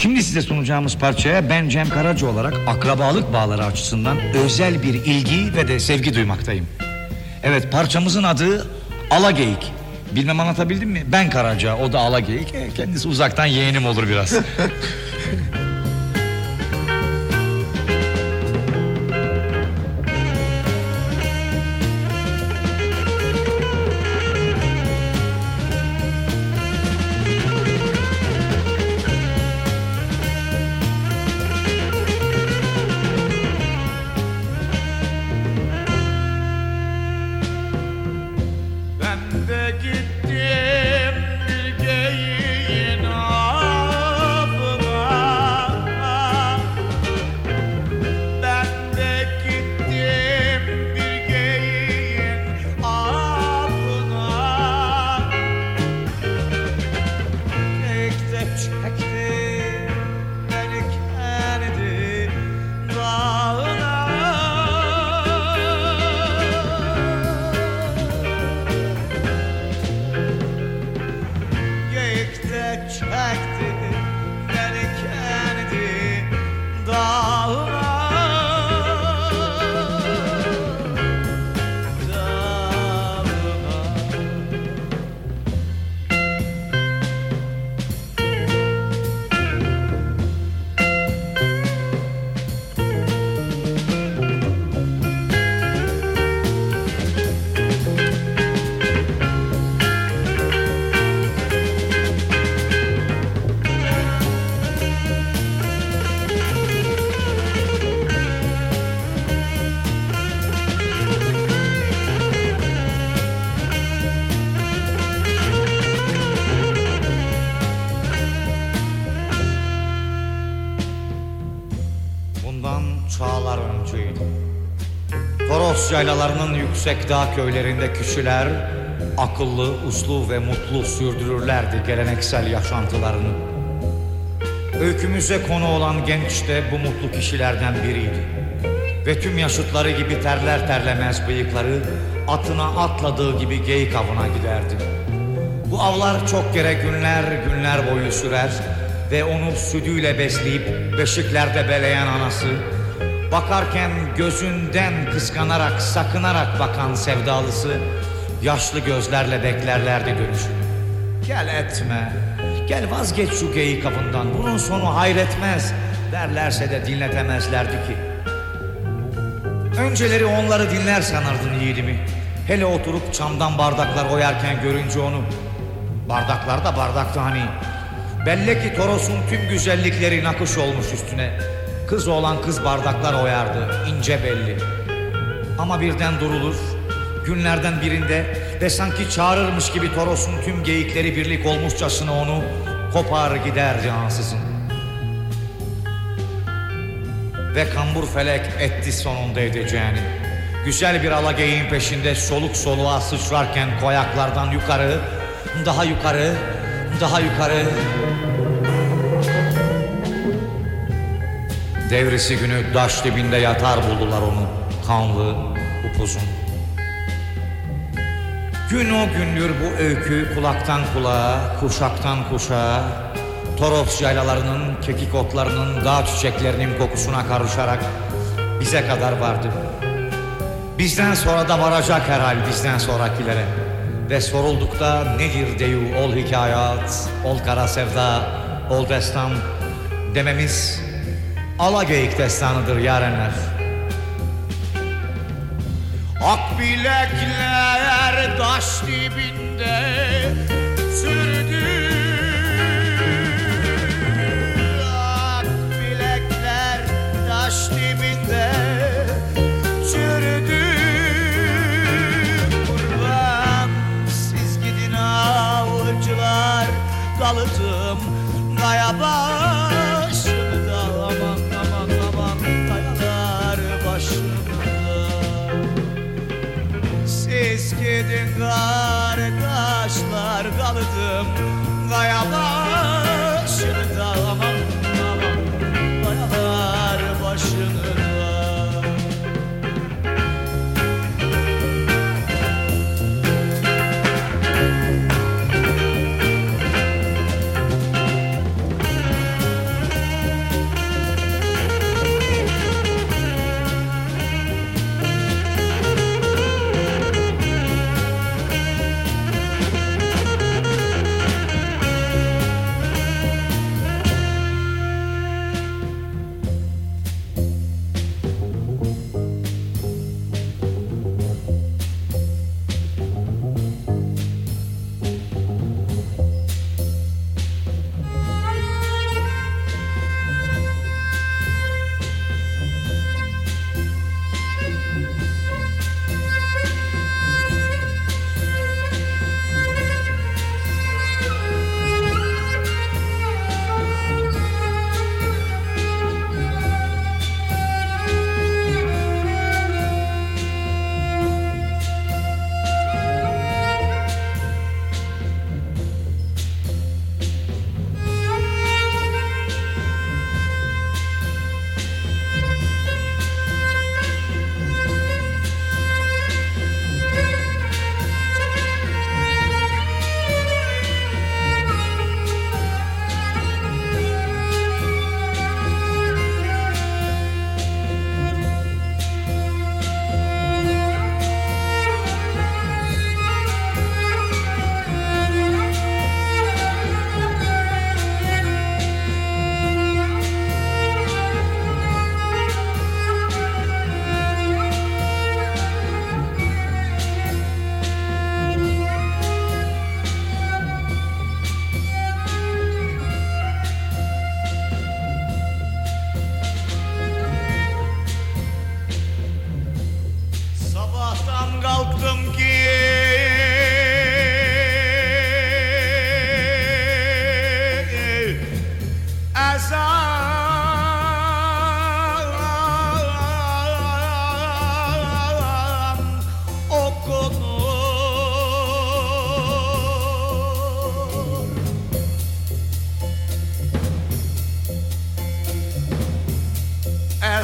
Şimdi size sunacağımız parçaya ben Cem Karaca olarak akrabalık bağları açısından özel bir ilgi ve de sevgi duymaktayım. Evet parçamızın adı Alageyik. Bilmem anlatabildim mi? Ben Karaca, o da Alageyik. E, kendisi uzaktan yeğenim olur biraz. Bundan çağlar önceydi. Toros yaylalarının yüksek dağ köylerinde kişiler akıllı, uslu ve mutlu sürdürürlerdi geleneksel yaşantılarını. Öykümüze konu olan genç de bu mutlu kişilerden biriydi. Ve tüm yaşıtları gibi terler terlemez bıyıkları atına atladığı gibi geyik avına giderdi. Bu avlar çok kere günler günler boyu sürer ve onu sütüyle besleyip beşiklerde beleyen anası bakarken gözünden kıskanarak sakınarak bakan sevdalısı yaşlı gözlerle beklerlerdi dönüşünü. Gel etme, gel vazgeç şu geyik avından bunun sonu hayretmez derlerse de dinletemezlerdi ki. Önceleri onları dinler sanırdın yiğidimi. Hele oturup çamdan bardaklar oyarken görünce onu. Bardaklar da bardaktı hani. Belli ki Toros'un tüm güzellikleri nakış olmuş üstüne. Kız olan kız bardaklar oyardı, ince belli. Ama birden durulur, günlerden birinde ve sanki çağırırmış gibi Toros'un tüm geyikleri birlik olmuşçasına onu kopar gider cansızın. Ve kambur felek etti sonunda edeceğini. Güzel bir alageyin peşinde soluk soluğa sıçrarken koyaklardan yukarı, daha yukarı, daha yukarı. Devrisi günü daş dibinde yatar buldular onu, kanlı, upuzun. Gün o gündür bu öykü kulaktan kulağa, kuşaktan kuşağa, Toros yaylalarının, kekik otlarının, dağ çiçeklerinin kokusuna karışarak bize kadar vardı. Bizden sonra da varacak herhal bizden sonrakilere. Ve soruldukta nedir deyu ol hikayat, ol kara sevda, ol destan dememiz Alageyik destanıdır yarenler. Ak bilekler taş dibinde sürdü alacağım Kaya başımda aman aman aman Kayalar başımda. Siz gidin kardeşler kaldım Kaya başımda aman aman Kayalar başımda.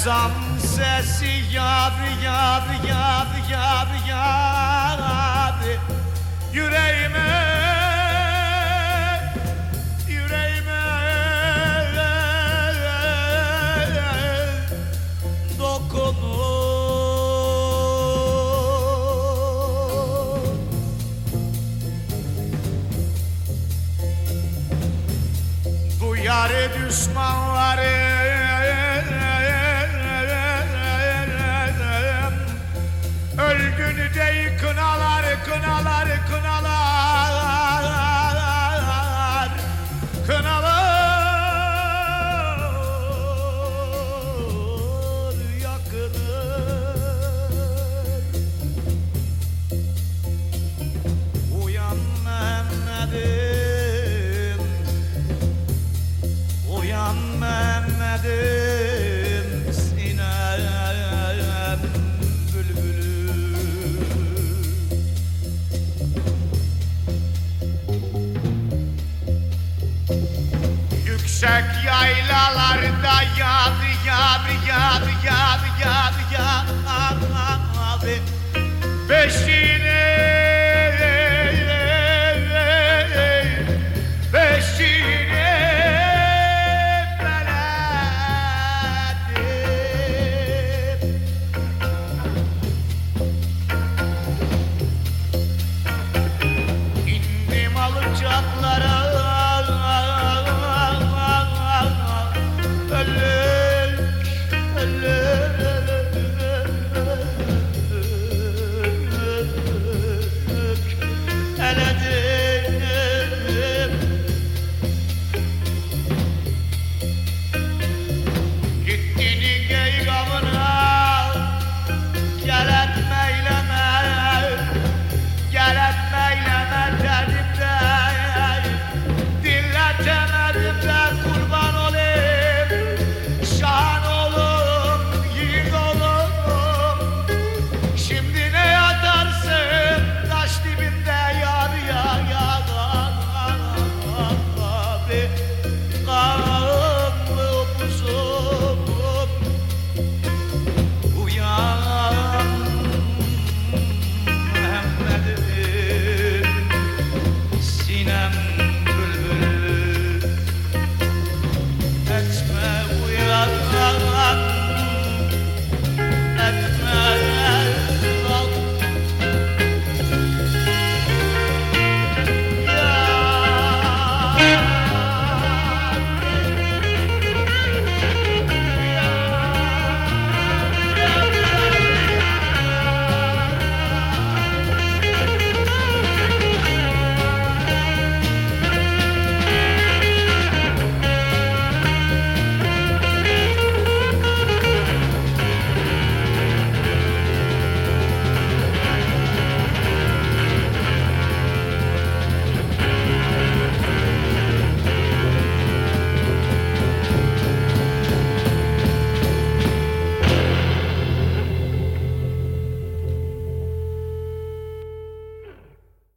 ezan sesi yar yar yar yar yar yüreğime yüreğime dokunur. Bu yare düşman kınalar kınalar. Kınalar yakınır. Uyan Mehmet'im Uyan Mehmet'im la realidad